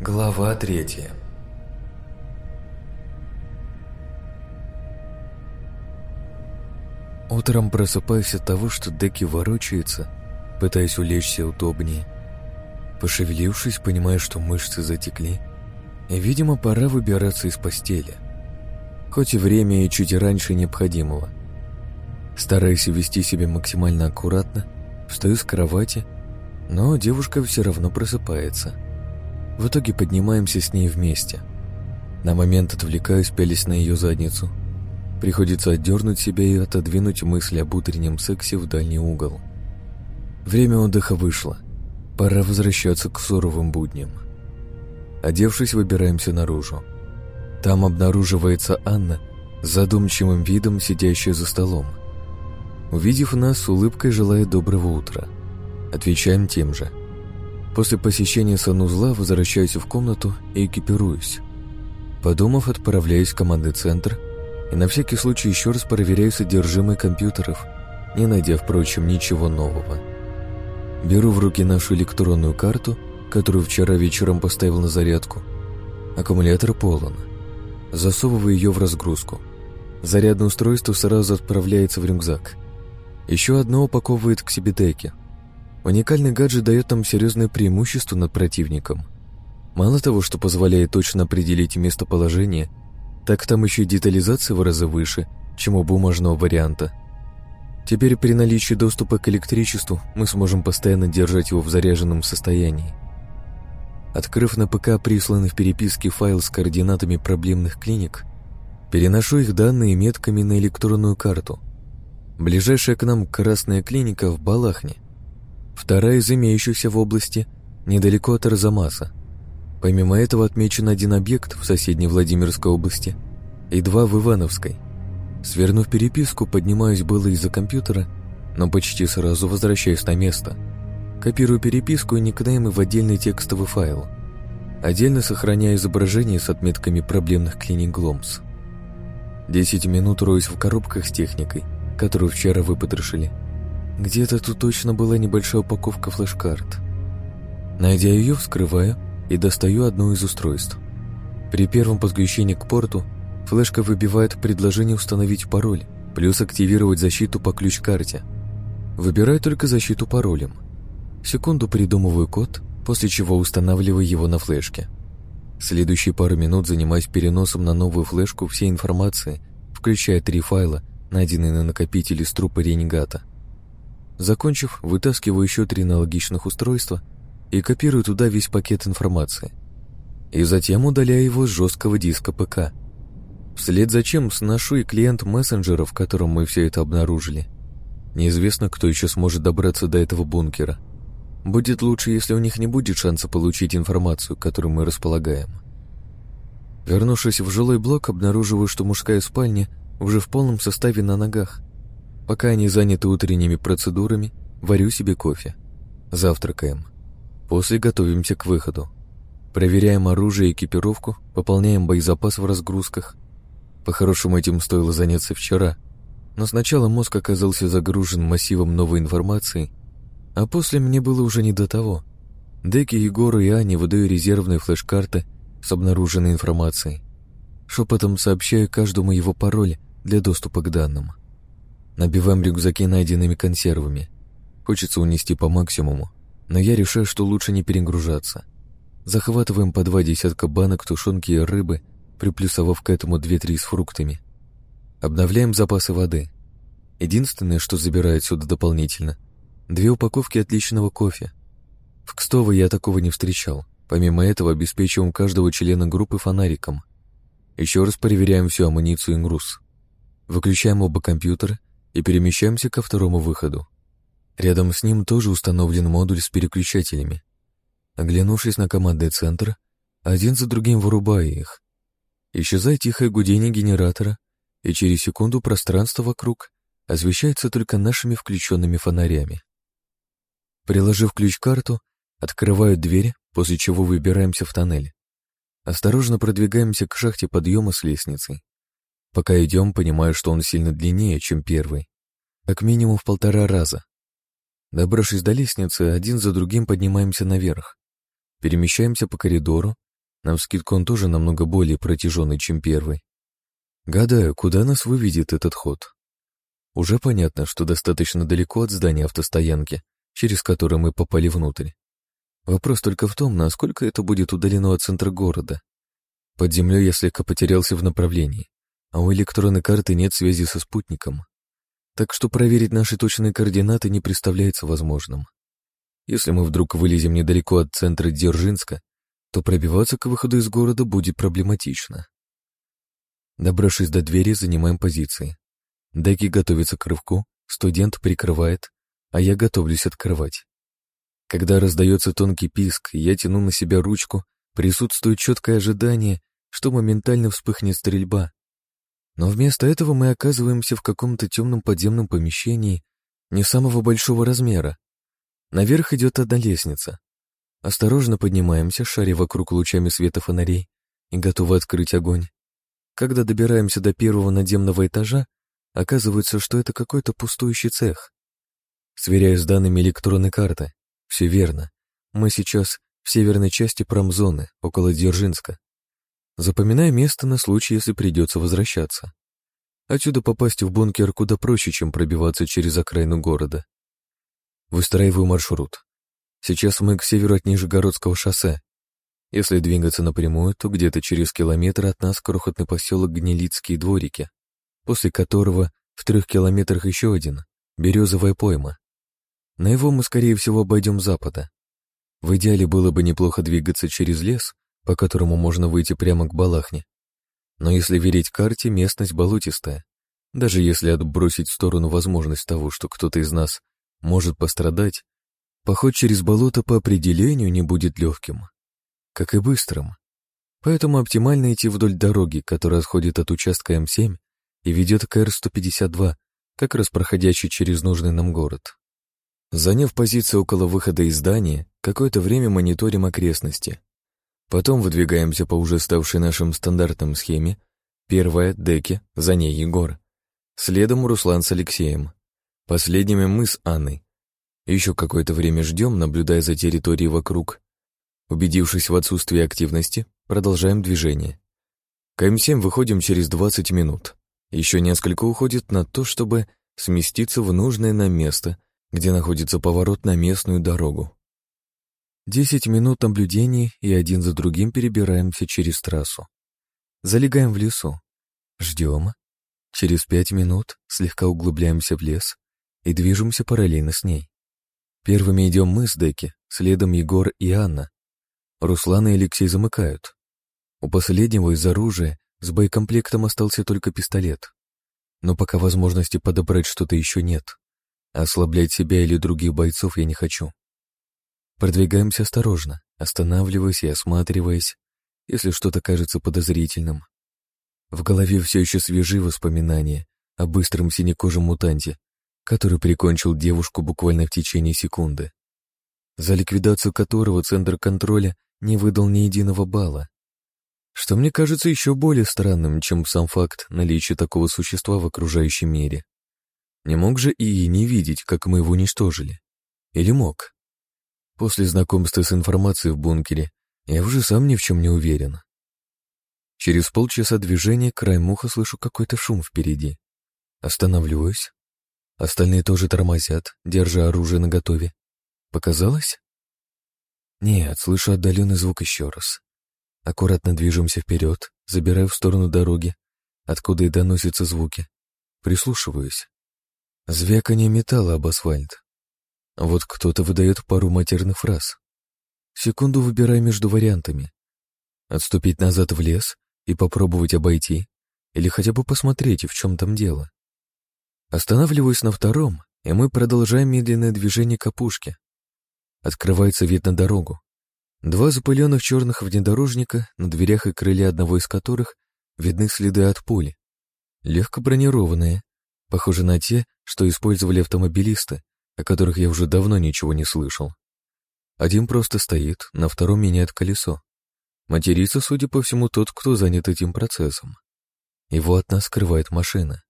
Глава третья Утром просыпаюсь от того, что Деки ворочается, пытаясь улечься удобнее. Пошевелившись, понимаю, что мышцы затекли, и, видимо, пора выбираться из постели. Хоть и время и чуть раньше необходимого. Стараясь вести себя максимально аккуратно, встаю с кровати, но девушка все равно просыпается. В итоге поднимаемся с ней вместе. На момент отвлекаюсь, пялись на ее задницу – Приходится отдернуть себя и отодвинуть мысли об утреннем сексе в дальний угол. Время отдыха вышло. Пора возвращаться к суровым будням. Одевшись, выбираемся наружу. Там обнаруживается Анна с задумчивым видом, сидящая за столом. Увидев нас, улыбкой желает доброго утра. Отвечаем тем же. После посещения санузла возвращаюсь в комнату и экипируюсь. Подумав, отправляюсь в командный центр – и на всякий случай еще раз проверяю содержимое компьютеров, не найдя, впрочем, ничего нового. Беру в руки нашу электронную карту, которую вчера вечером поставил на зарядку. Аккумулятор полон. Засовываю ее в разгрузку. Зарядное устройство сразу отправляется в рюкзак. Еще одно упаковывает к себе деки. Уникальный гаджет дает нам серьезное преимущество над противником. Мало того, что позволяет точно определить местоположение – так там еще и детализация в разы выше, чем у бумажного варианта. Теперь при наличии доступа к электричеству мы сможем постоянно держать его в заряженном состоянии. Открыв на ПК присланный в переписке файл с координатами проблемных клиник, переношу их данные метками на электронную карту. Ближайшая к нам красная клиника в Балахне. Вторая из имеющихся в области, недалеко от Арзамаса. Помимо этого отмечен один объект в соседней Владимирской области и два в Ивановской. Свернув переписку, поднимаюсь было из-за компьютера, но почти сразу возвращаюсь на место. Копирую переписку и никнеймы в отдельный текстовый файл. Отдельно сохраняю изображение с отметками проблемных клиник Гломс. Десять минут роюсь в коробках с техникой, которую вчера выпотрошили. Где-то тут точно была небольшая упаковка флеш-карт. Найдя ее, вскрываю — и достаю одно из устройств. При первом подключении к порту флешка выбивает предложение установить пароль, плюс активировать защиту по ключ-карте. Выбираю только защиту паролем. Секунду придумываю код, после чего устанавливаю его на флешке. Следующие пару минут занимаюсь переносом на новую флешку всей информации, включая три файла, найденные на накопителе с трупа ренегата. Закончив, вытаскиваю еще три аналогичных устройства и копирую туда весь пакет информации. И затем удаляю его с жесткого диска ПК. Вслед за чем сношу и клиент мессенджера, в котором мы все это обнаружили. Неизвестно, кто еще сможет добраться до этого бункера. Будет лучше, если у них не будет шанса получить информацию, которую мы располагаем. Вернувшись в жилой блок, обнаруживаю, что мужская спальня уже в полном составе на ногах. Пока они заняты утренними процедурами, варю себе кофе. Завтракаем. После готовимся к выходу. Проверяем оружие и экипировку, пополняем боезапас в разгрузках. По-хорошему этим стоило заняться вчера, но сначала мозг оказался загружен массивом новой информации, а после мне было уже не до того. Деки, Егору и Ане выдаю резервные флеш-карты с обнаруженной информацией. Шепотом сообщаю каждому его пароль для доступа к данным. Набиваем рюкзаки найденными консервами. Хочется унести по максимуму, но я решаю, что лучше не перегружаться. Захватываем по два десятка банок тушенки и рыбы, приплюсовав к этому две-три с фруктами. Обновляем запасы воды. Единственное, что забираю отсюда дополнительно — две упаковки отличного кофе. В Кстово я такого не встречал. Помимо этого обеспечиваем каждого члена группы фонариком. Еще раз проверяем всю амуницию и груз. Выключаем оба компьютера и перемещаемся ко второму выходу. Рядом с ним тоже установлен модуль с переключателями. Оглянувшись на командный центр, один за другим вырубаю их. Исчезает тихое гудение генератора, и через секунду пространство вокруг освещается только нашими включенными фонарями. Приложив ключ-карту, открываю дверь, после чего выбираемся в тоннель. Осторожно продвигаемся к шахте подъема с лестницей. Пока идем, понимаю, что он сильно длиннее, чем первый. Как минимум в полтора раза. Добравшись до лестницы, один за другим поднимаемся наверх. Перемещаемся по коридору, Навскидку он тоже намного более протяженный, чем первый. Гадаю, куда нас выведет этот ход. Уже понятно, что достаточно далеко от здания автостоянки, через которое мы попали внутрь. Вопрос только в том, насколько это будет удалено от центра города. Под землей я слегка потерялся в направлении, а у электронной карты нет связи со спутником. Так что проверить наши точные координаты не представляется возможным. Если мы вдруг вылезем недалеко от центра Дзержинска, то пробиваться к выходу из города будет проблематично. Добравшись до двери, занимаем позиции. Деки готовится к рывку, студент прикрывает, а я готовлюсь открывать. Когда раздается тонкий писк, я тяну на себя ручку, присутствует четкое ожидание, что моментально вспыхнет стрельба. Но вместо этого мы оказываемся в каком-то темном подземном помещении не самого большого размера. Наверх идет одна лестница. Осторожно поднимаемся, шаря вокруг лучами света фонарей и готовы открыть огонь. Когда добираемся до первого надземного этажа, оказывается, что это какой-то пустующий цех. Сверяю с данными электронной карты. Все верно. Мы сейчас в северной части промзоны, около Дзержинска. Запоминаю место на случай, если придется возвращаться. Отсюда попасть в бункер куда проще, чем пробиваться через окраину города. Выстраиваю маршрут. Сейчас мы к северу от Нижегородского шоссе. Если двигаться напрямую, то где-то через километр от нас крохотный поселок Гнилицкие дворики, после которого в трех километрах еще один — Березовая пойма. На его мы, скорее всего, обойдем запада. В идеале было бы неплохо двигаться через лес, по которому можно выйти прямо к Балахне. Но если верить карте, местность болотистая. Даже если отбросить в сторону возможность того, что кто-то из нас может пострадать, поход через болото по определению не будет легким, как и быстрым. Поэтому оптимально идти вдоль дороги, которая отходит от участка М7 и ведет к Р-152, как раз проходящий через нужный нам город. Заняв позицию около выхода из здания, какое-то время мониторим окрестности. Потом выдвигаемся по уже ставшей нашим стандартным схеме. Первая — Деки, за ней Егор. Следом Руслан с Алексеем. Последними мы с Анной. Еще какое-то время ждем, наблюдая за территорией вокруг. Убедившись в отсутствии активности, продолжаем движение. К М7 выходим через 20 минут. Еще несколько уходит на то, чтобы сместиться в нужное нам место — где находится поворот на местную дорогу. Десять минут наблюдений и один за другим перебираемся через трассу. Залегаем в лесу. Ждем. Через пять минут слегка углубляемся в лес и движемся параллельно с ней. Первыми идем мы с Деки, следом Егор и Анна. Руслан и Алексей замыкают. У последнего из оружия с боекомплектом остался только пистолет. Но пока возможности подобрать что-то еще нет. Ослаблять себя или других бойцов я не хочу. Продвигаемся осторожно, останавливаясь и осматриваясь, если что-то кажется подозрительным. В голове все еще свежи воспоминания о быстром синекожем мутанте, который прикончил девушку буквально в течение секунды, за ликвидацию которого Центр контроля не выдал ни единого балла. Что мне кажется еще более странным, чем сам факт наличия такого существа в окружающем мире. Не мог же и не видеть, как мы его уничтожили. Или мог? После знакомства с информацией в бункере я уже сам ни в чем не уверен. Через полчаса движения краем уха слышу какой-то шум впереди. Останавливаюсь. Остальные тоже тормозят, держа оружие наготове. Показалось? Нет, слышу отдаленный звук еще раз. Аккуратно движемся вперед, забираю в сторону дороги, откуда и доносятся звуки. Прислушиваюсь. Звяканье металла об асфальт. Вот кто-то выдает пару матерных фраз. Секунду выбираю между вариантами. Отступить назад в лес и попробовать обойти, или хотя бы посмотреть, в чем там дело. Останавливаюсь на втором, и мы продолжаем медленное движение к опушке. Открывается вид на дорогу. Два запыленных черных внедорожника, на дверях и крыле одного из которых видны следы от пули. Легко бронированные, похожи на те, что использовали автомобилисты, о которых я уже давно ничего не слышал. Один просто стоит, на втором меняет колесо. Матерится, судя по всему, тот, кто занят этим процессом. Его от нас скрывает машина.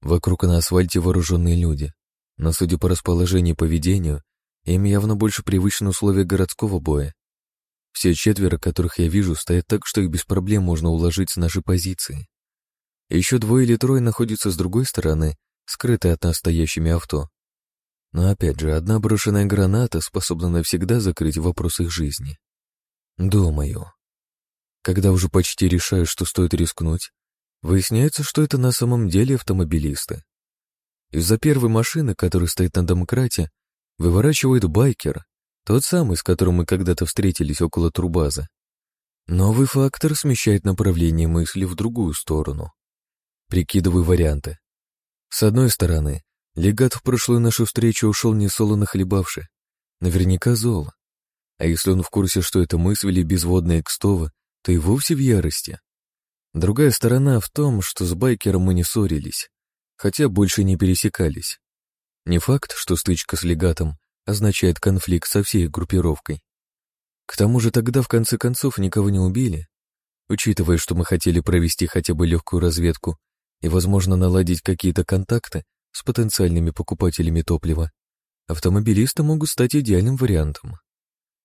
Вокруг на асфальте вооруженные люди, но, судя по расположению и поведению, им явно больше привычны условия городского боя. Все четверо, которых я вижу, стоят так, что их без проблем можно уложить с нашей позиции. Еще двое или трое находятся с другой стороны, скрытые от нас стоящими авто. Но опять же, одна брошенная граната способна навсегда закрыть вопрос их жизни. Думаю. Когда уже почти решаю, что стоит рискнуть, выясняется, что это на самом деле автомобилисты. Из-за первой машины, которая стоит на домкрате, выворачивает байкер, тот самый, с которым мы когда-то встретились около турбазы. Новый фактор смещает направление мысли в другую сторону. Прикидываю варианты. С одной стороны, легат в прошлую нашу встречу ушел не солоно хлебавши. Наверняка зол. А если он в курсе, что это мы свели безводные Экстова, то и вовсе в ярости. Другая сторона в том, что с байкером мы не ссорились, хотя больше не пересекались. Не факт, что стычка с легатом означает конфликт со всей группировкой. К тому же тогда в конце концов никого не убили. Учитывая, что мы хотели провести хотя бы легкую разведку и, возможно, наладить какие-то контакты с потенциальными покупателями топлива, автомобилисты могут стать идеальным вариантом.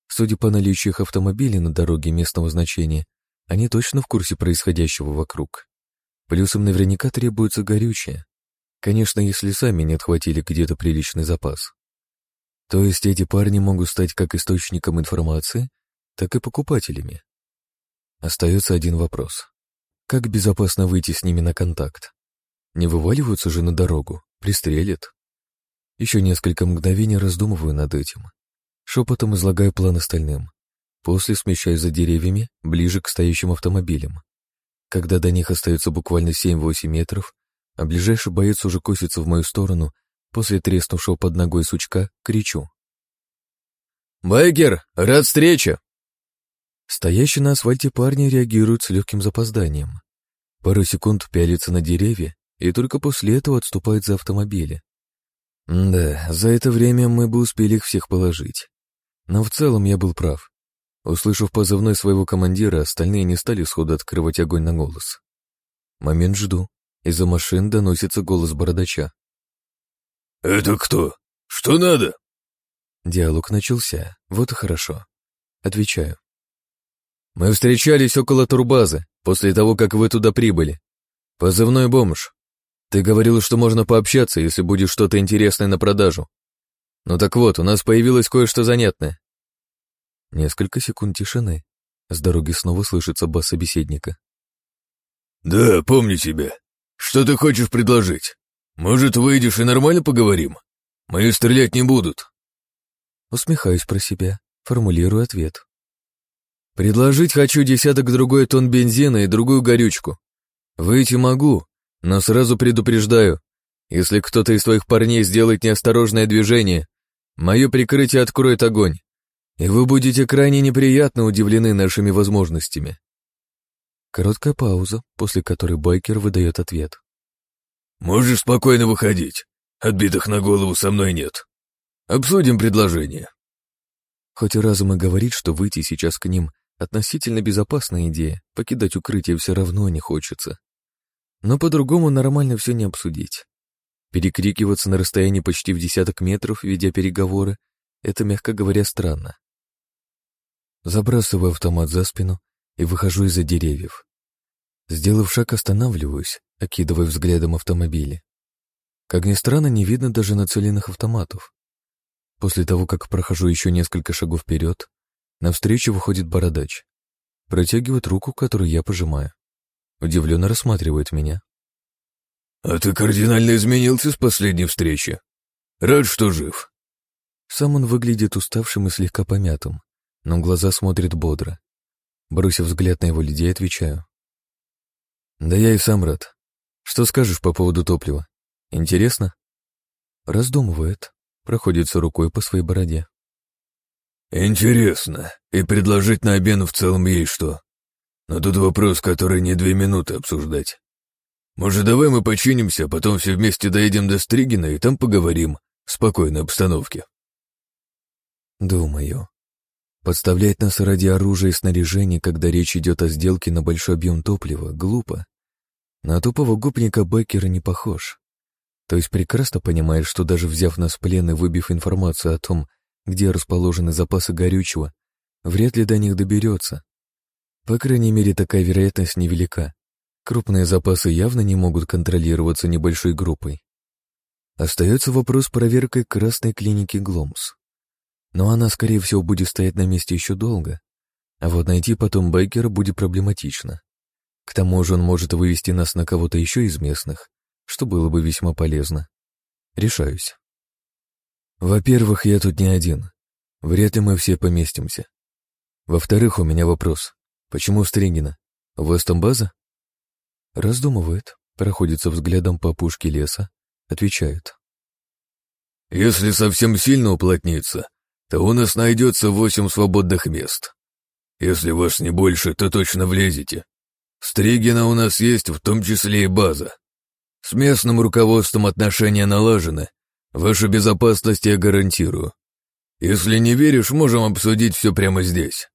Судя по наличию их автомобилей на дороге местного значения, они точно в курсе происходящего вокруг. Плюсом наверняка требуется горючее. Конечно, если сами не отхватили где-то приличный запас. То есть эти парни могут стать как источником информации, так и покупателями. Остается один вопрос. Как безопасно выйти с ними на контакт? Не вываливаются же на дорогу, пристрелят. Еще несколько мгновений раздумываю над этим. Шепотом излагаю план остальным. После смещаюсь за деревьями, ближе к стоящим автомобилям. Когда до них остается буквально 7-8 метров, а ближайший боец уже косится в мою сторону, После треснувшего под ногой сучка кричу. «Байкер, рад встрече!» Стоящие на асфальте парни реагируют с легким запозданием. Пару секунд пялятся на деревья и только после этого отступают за автомобили. Да, за это время мы бы успели их всех положить. Но в целом я был прав. Услышав позывной своего командира, остальные не стали сходу открывать огонь на голос. Момент жду. Из-за машин доносится голос бородача. «Это кто? Что надо?» Диалог начался. Вот и хорошо. Отвечаю. «Мы встречались около турбазы, после того, как вы туда прибыли. Позывной бомж. Ты говорил, что можно пообщаться, если будет что-то интересное на продажу. Ну так вот, у нас появилось кое-что занятное». Несколько секунд тишины. С дороги снова слышится бас собеседника. «Да, помню тебя. Что ты хочешь предложить?» «Может, выйдешь и нормально поговорим? Мои стрелять не будут». Усмехаюсь про себя, формулирую ответ. «Предложить хочу десяток другой тонн бензина и другую горючку. Выйти могу, но сразу предупреждаю, если кто-то из твоих парней сделает неосторожное движение, мое прикрытие откроет огонь, и вы будете крайне неприятно удивлены нашими возможностями». Короткая пауза, после которой байкер выдает ответ. Можешь спокойно выходить. Отбитых на голову со мной нет. Обсудим предложение. Хоть и разум и говорит, что выйти сейчас к ним относительно безопасная идея, покидать укрытие все равно не хочется. Но по-другому нормально все не обсудить. Перекрикиваться на расстоянии почти в десяток метров, ведя переговоры, это, мягко говоря, странно. Забрасываю автомат за спину и выхожу из-за деревьев. Сделав шаг, останавливаюсь, окидывая взглядом автомобили. Как ни странно, не видно даже нацеленных автоматов. После того, как прохожу еще несколько шагов вперед, навстречу выходит бородач. Протягивает руку, которую я пожимаю. Удивленно рассматривает меня. «А ты кардинально изменился с последней встречи. Рад, что жив». Сам он выглядит уставшим и слегка помятым, но глаза смотрят бодро. Бросив взгляд на его людей, отвечаю. Да я и сам рад. Что скажешь по поводу топлива? Интересно? Раздумывает, проходится рукой по своей бороде. Интересно. И предложить на обмен в целом ей что? Но тут вопрос, который не две минуты обсуждать. Может, давай мы починимся, а потом все вместе доедем до Стригина и там поговорим в спокойной обстановке. Думаю. Подставлять нас ради оружия и снаряжения, когда речь идет о сделке на большой объем топлива, глупо. На тупого гопника Беккера не похож. То есть прекрасно понимает, что даже взяв нас в плен и выбив информацию о том, где расположены запасы горючего, вряд ли до них доберется. По крайней мере, такая вероятность невелика. Крупные запасы явно не могут контролироваться небольшой группой. Остается вопрос проверкой красной клиники Гломс. Но она, скорее всего, будет стоять на месте еще долго, а вот найти потом Байкера будет проблематично. К тому же он может вывести нас на кого-то еще из местных, что было бы весьма полезно. Решаюсь. Во-первых, я тут не один. Вряд ли мы все поместимся. Во-вторых, у меня вопрос. Почему Стригина? У вас там база? Раздумывает, проходится взглядом по пушке леса, отвечает. Если совсем сильно уплотниться, то у нас найдется восемь свободных мест. Если вас не больше, то точно влезете. Стригина у нас есть, в том числе и база. С местным руководством отношения налажены. Вашу безопасность я гарантирую. Если не веришь, можем обсудить все прямо здесь.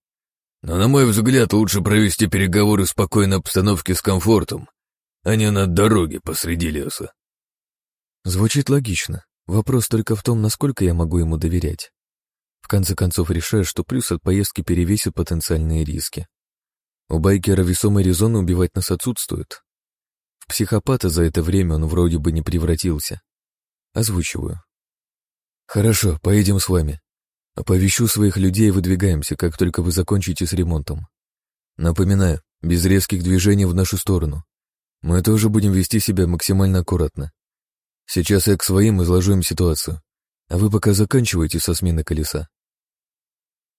Но, на мой взгляд, лучше провести переговоры в спокойной обстановке с комфортом, а не на дороге посреди леса. Звучит логично. Вопрос только в том, насколько я могу ему доверять. В конце концов, решаю, что плюс от поездки перевесит потенциальные риски. У байкера весомый резон убивать нас отсутствует. В психопата за это время он вроде бы не превратился. Озвучиваю. Хорошо, поедем с вами. Оповещу своих людей и выдвигаемся, как только вы закончите с ремонтом. Напоминаю, без резких движений в нашу сторону. Мы тоже будем вести себя максимально аккуратно. Сейчас я к своим изложу им ситуацию, а вы пока заканчивайте со смены колеса.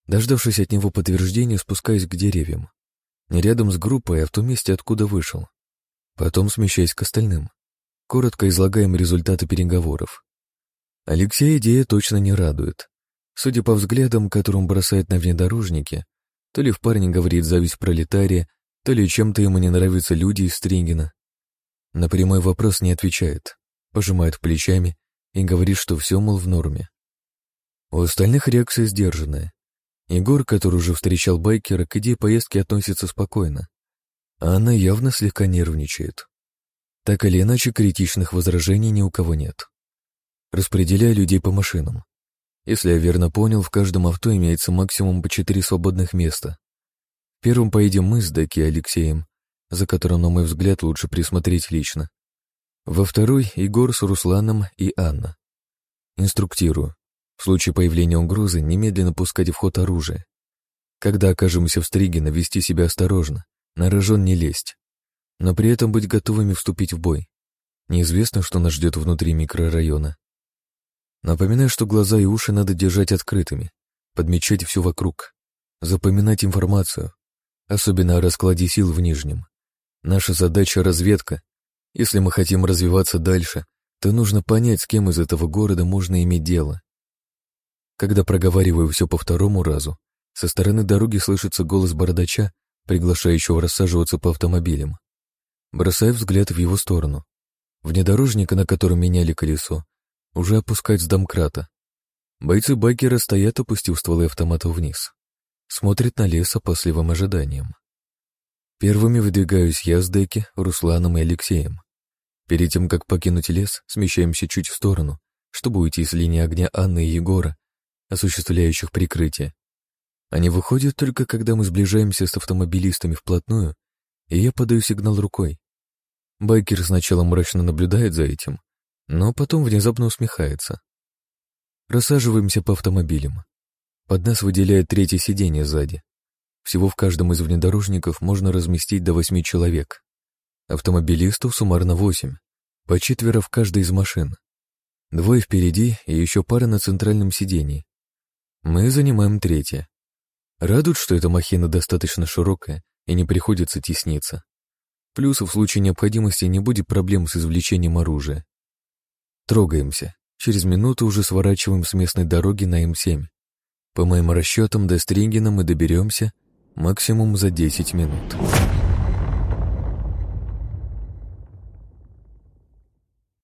Дождавшись от него подтверждения, спускаюсь к деревьям. Не рядом с группой, а в том месте, откуда вышел. Потом смещаясь к остальным. Коротко излагаем результаты переговоров. Алексея идея точно не радует. Судя по взглядам, которым бросает на внедорожнике, то ли в парне говорит зависть пролетария, то ли чем-то ему не нравятся люди из Стрингена. На прямой вопрос не отвечает, пожимает плечами и говорит, что все, мол, в норме. У остальных реакция сдержанная. Егор, который уже встречал байкера, к идее поездки относится спокойно, а она явно слегка нервничает. Так или иначе, критичных возражений ни у кого нет. Распределяю людей по машинам. Если я верно понял, в каждом авто имеется максимум по четыре свободных места. Первым поедем мы с Даки и Алексеем, за которым, на мой взгляд, лучше присмотреть лично. Во второй — Егор с Русланом и Анна. Инструктирую. В случае появления угрозы немедленно пускать в ход оружие. Когда окажемся в Стригино, вести себя осторожно, на рожон не лезть. Но при этом быть готовыми вступить в бой. Неизвестно, что нас ждет внутри микрорайона. Напоминаю, что глаза и уши надо держать открытыми, подмечать все вокруг, запоминать информацию, особенно о раскладе сил в Нижнем. Наша задача — разведка. Если мы хотим развиваться дальше, то нужно понять, с кем из этого города можно иметь дело. Когда проговариваю все по второму разу, со стороны дороги слышится голос бородача, приглашающего рассаживаться по автомобилям. Бросаю взгляд в его сторону. Внедорожника, на котором меняли колесо, уже опускать с домкрата. Бойцы байкера стоят, опустив стволы автомата вниз. Смотрят на лес опасливым ожиданием. Первыми выдвигаюсь я с Деки, Русланом и Алексеем. Перед тем, как покинуть лес, смещаемся чуть в сторону, чтобы уйти с линии огня Анны и Егора, осуществляющих прикрытие. Они выходят только когда мы сближаемся с автомобилистами вплотную, и я подаю сигнал рукой. Байкер сначала мрачно наблюдает за этим, но потом внезапно усмехается. Рассаживаемся по автомобилям. Под нас выделяет третье сиденье сзади. Всего в каждом из внедорожников можно разместить до восьми человек. Автомобилистов суммарно восемь, по четверо в каждой из машин. Двое впереди и еще пара на центральном сиденье. Мы занимаем третье. Радует, что эта махина достаточно широкая и не приходится тесниться. Плюс в случае необходимости не будет проблем с извлечением оружия. Трогаемся. Через минуту уже сворачиваем с местной дороги на М7. По моим расчетам, до Стрингена мы доберемся максимум за 10 минут.